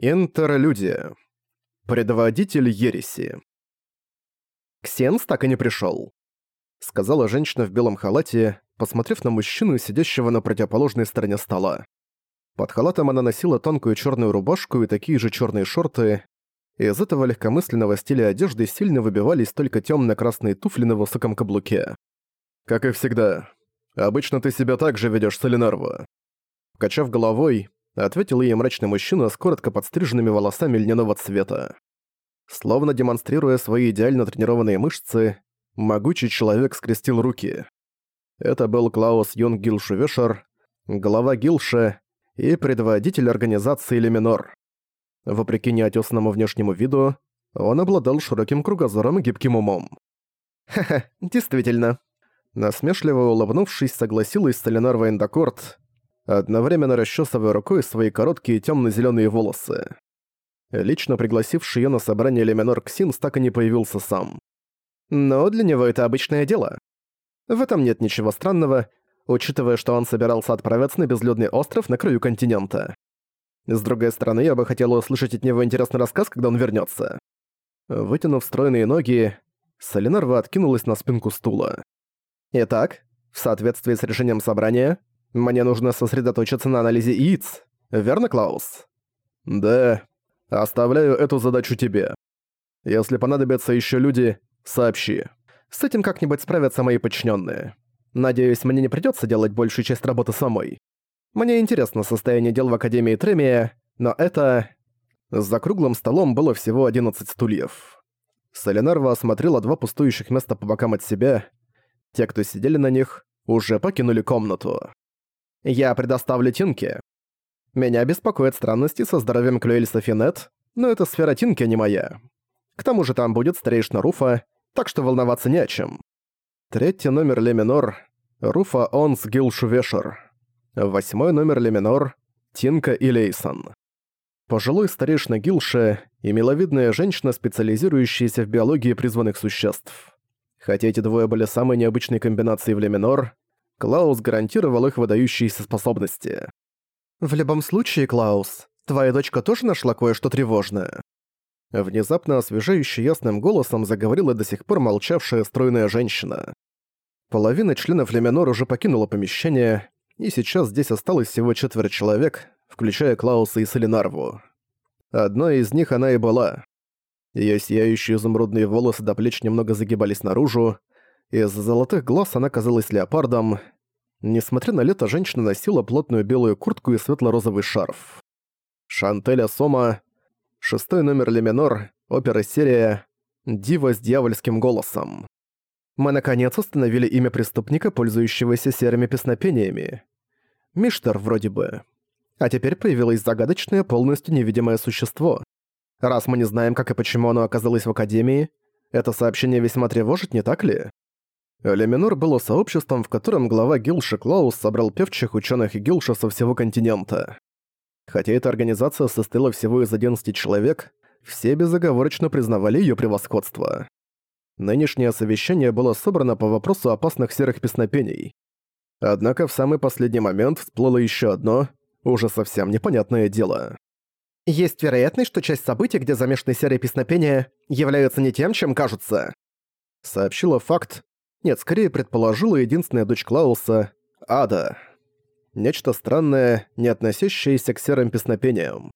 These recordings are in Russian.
Интерлюдия. Предводитель ереси. «Ксенс так и не пришёл», — сказала женщина в белом халате, посмотрев на мужчину, сидящего на противоположной стороне стола. Под халатом она носила тонкую чёрную рубашку и такие же чёрные шорты. Из этого легкомысленного стиля одежды сильно выбивались только тёмно-красные туфли на высоком каблуке. «Как и всегда. Обычно ты себя так же ведёшь, Солинарва». Качав головой, ответил ей мрачный мужчина с коротко подстриженными волосами льняного цвета. Словно демонстрируя свои идеально тренированные мышцы, могучий человек скрестил руки. Это был Клаус Юнг Гилшувешер, глава Гилша и предводитель организации Леминор. Вопреки неотесанному внешнему виду, он обладал широким кругозором и гибким умом. «Ха-ха, действительно». Насмешливо улыбнувшись, согласилась Соленар Вайндакорт, одновременно расчесывая рукой свои короткие темно-зеленые волосы. Лично пригласивший ее на собрание Леминор Ксинс так и не появился сам. Но для него это обычное дело. В этом нет ничего странного, учитывая, что он собирался отправиться на безлюдный остров на краю континента. С другой стороны, я бы хотела услышать от него интересный рассказ, когда он вернется. Вытянув стройные ноги, Солинарва откинулась на спинку стула. «Итак, в соответствии с решением собрания, мне нужно сосредоточиться на анализе яиц. Верно, Клаус? Да. Оставляю эту задачу тебе. Если понадобятся еще люди, сообщи. С этим как-нибудь справятся мои подчиненные. Надеюсь, мне не придется делать большую часть работы самой. Мне интересно состояние дел в Академии Тремия, но это... За круглым столом было всего 11 стульев. Соленарва осмотрела два пустующих места по бокам от себя. Те, кто сидели на них, уже покинули комнату. Я предоставлю Тинке. Меня беспокоят странности со здоровьем Клюэль Софинет, но это сфера Тинки, а не моя. К тому же там будет старейшина Руфа, так что волноваться не о чем. Третий номер Ле минор — Руфа Онс Гил Шувешер. Восьмой номер Ле минор — Тинка и Лейсон. Пожилой старейшина Гилша и миловидная женщина, специализирующаяся в биологии призванных существ. Хотя эти двое были самой необычной комбинацией в Ле минор, Клаус гарантировал их выдающиеся способности. «В любом случае, Клаус, твоя дочка тоже нашла кое-что тревожное». Внезапно освежающе ясным голосом заговорила до сих пор молчавшая стройная женщина. Половина членов Леминор уже покинула помещение, и сейчас здесь осталось всего четверо человек, включая Клауса и Селинарву. Одной из них она и была. Её сияющие изумрудные волосы до плеч немного загибались наружу, из золотых глаз она казалась леопардом. Несмотря на лето, женщина носила плотную белую куртку и светло-розовый шарф. Шантеля Сома, шестой номер Леминор, опера-серия «Дива с дьявольским голосом». Мы наконец установили имя преступника, пользующегося серыми песнопениями. Миштер вроде бы. А теперь появилось загадочное, полностью невидимое существо. Раз мы не знаем, как и почему оно оказалось в Академии, это сообщение весьма тревожит, не так ли? Леминор было сообществом, в котором глава Гилша Клаус собрал певчих ученых и Гилша со всего континента. Хотя эта организация состояла всего из 11 человек, все безоговорочно признавали ее превосходство. Нынешнее совещание было собрано по вопросу опасных серых песнопений. Однако в самый последний момент всплыло еще одно, уже совсем непонятное дело. Есть вероятность, что часть событий, где замешаны серые песнопения, являются не тем, чем кажутся. Сообщила факт, нет, скорее предположила единственная дочь Клауса — Ада. Нечто странное, не относящееся к серым песнопениям.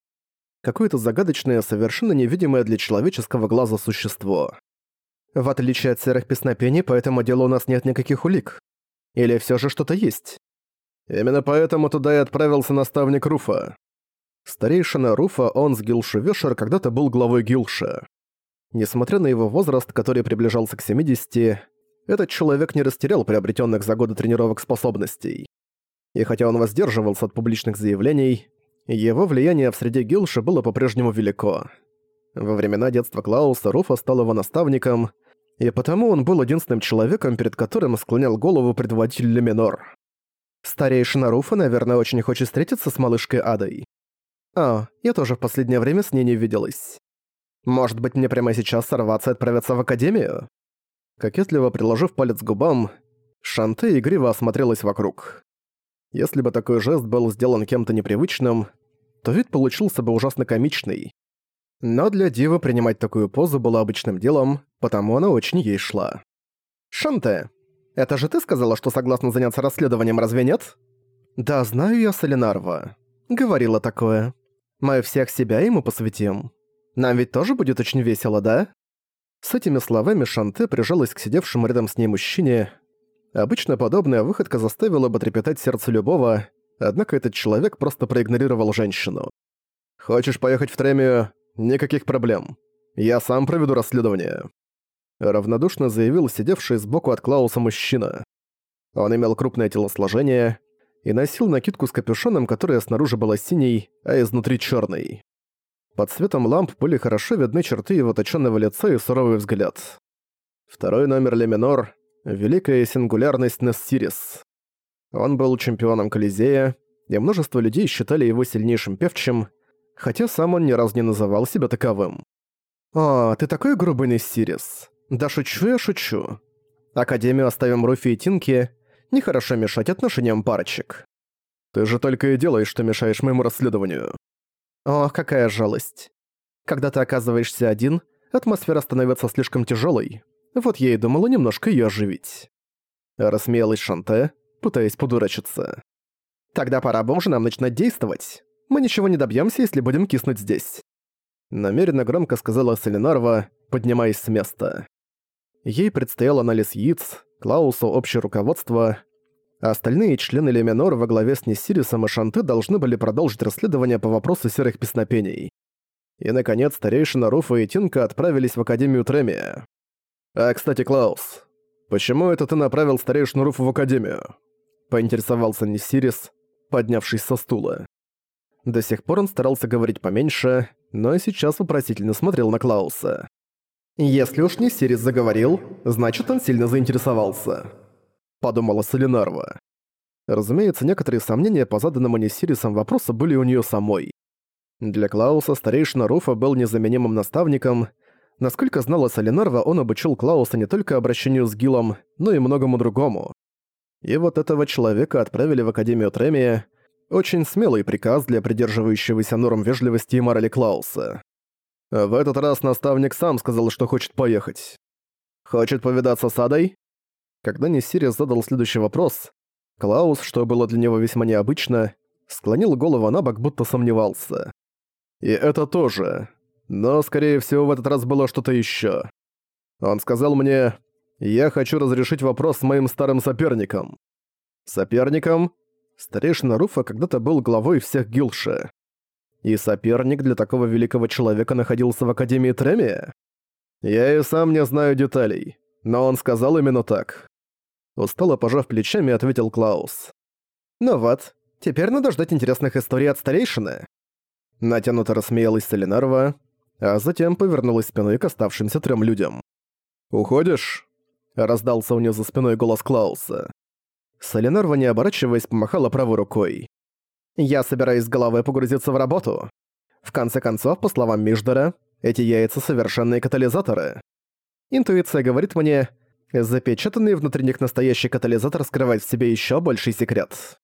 Какое-то загадочное, совершенно невидимое для человеческого глаза существо. В отличие от серых песнопений, по этому делу у нас нет никаких улик. Или все же что-то есть? Именно поэтому туда и отправился наставник Руфа. Старейшина Руфа Онс Гилшевешер когда-то был главой Гилша. Несмотря на его возраст, который приближался к 70, этот человек не растерял приобретенных за годы тренировок способностей. И хотя он воздерживался от публичных заявлений, его влияние в среде Гилша было по-прежнему велико. Во времена детства Клауса Руфа стал его наставником, и потому он был единственным человеком, перед которым склонял голову предводитель Леминор. Старейшина Руфа, наверное, очень хочет встретиться с малышкой Адой. А, я тоже в последнее время с ней не виделась. Может быть, мне прямо сейчас сорваться и отправиться в Академию? Кокетливо приложив палец к губам, Шанте игриво осмотрелась вокруг. Если бы такой жест был сделан кем-то непривычным, то вид получился бы ужасно комичный. Но для Дивы принимать такую позу было обычным делом, потому она очень ей шла. «Шанте, это же ты сказала, что согласна заняться расследованием, разве нет?» «Да, знаю я Солинарва. Говорила такое. Мы всех себя ему посвятим. Нам ведь тоже будет очень весело, да?» С этими словами Шанте прижалась к сидевшему рядом с ней мужчине. Обычно подобная выходка заставила бы трепетать сердце любого, однако этот человек просто проигнорировал женщину. «Хочешь поехать в Тремию? Никаких проблем. Я сам проведу расследование», — равнодушно заявил сидевший сбоку от Клауса мужчина. Он имел крупное телосложение и носил накидку с капюшоном, которая снаружи была синей, а изнутри черной. Под светом ламп были хорошо видны черты его точенного лица и суровый взгляд. Второй номер Ле минор — Великая сингулярность Нессирис. Он был чемпионом Колизея, и множество людей считали его сильнейшим певчим, хотя сам он ни разу не называл себя таковым. «О, ты такой грубый Нессирис. Да шучу я шучу. Академию оставим Руфи и Тинке, нехорошо мешать отношениям парочек. Ты же только и делаешь, что мешаешь моему расследованию». Ох, какая жалость. Когда ты оказываешься один, атмосфера становится слишком тяжелой. Вот я и думала немножко ее оживить. Рассмеялась Шанте, пытаясь подурачиться. Тогда пора бы уже нам начинать действовать. Мы ничего не добьемся, если будем киснуть здесь. Намеренно громко сказала Селинарва, поднимаясь с места. Ей предстоял анализ яиц, Клаусу общее руководство, остальные члены Леминор во главе с Нессирисом и Шанты должны были продолжить расследование по вопросу серых песнопений. И, наконец, старейшина Руфа и Тинка отправились в Академию Тремия. «А, кстати, Клаус, почему это ты направил старейшину Руфа в Академию?» поинтересовался Нессирис, поднявшись со стула. До сих пор он старался говорить поменьше, но сейчас вопросительно смотрел на Клауса. «Если уж Нессирис заговорил, значит, он сильно заинтересовался» подумала Солинарва. Разумеется, некоторые сомнения по заданному Несирисам вопросу были у нее самой. Для Клауса старейшина Руфа был незаменимым наставником. Насколько знала Солинарва, он обучил Клауса не только обращению с Гилом, но и многому другому. И вот этого человека отправили в Академию Тремия, очень смелый приказ для придерживающегося норм вежливости и морали Клауса. В этот раз наставник сам сказал, что хочет поехать. «Хочет повидаться с Адой?» Когда Несирис задал следующий вопрос, Клаус, что было для него весьма необычно, склонил голову на бок, будто сомневался. И это тоже. Но, скорее всего, в этот раз было что-то ещё. Он сказал мне, «Я хочу разрешить вопрос с моим старым соперником». Соперником? Старейшина Руфа когда-то был главой всех Гилши. И соперник для такого великого человека находился в Академии Тремия? Я и сам не знаю деталей, но он сказал именно так. Устало пожав плечами, ответил Клаус. «Ну вот, теперь надо ждать интересных историй от старейшины». Натянуто рассмеялась Солинарова, а затем повернулась спиной к оставшимся трем людям. «Уходишь?» — раздался у нее за спиной голос Клауса. Солинарва, не оборачиваясь, помахала правой рукой. «Я собираюсь головой погрузиться в работу. В конце концов, по словам Миждера, эти яйца — совершенные катализаторы. Интуиция говорит мне, Запечатанный внутри них настоящий катализатор скрывает в себе еще больший секрет.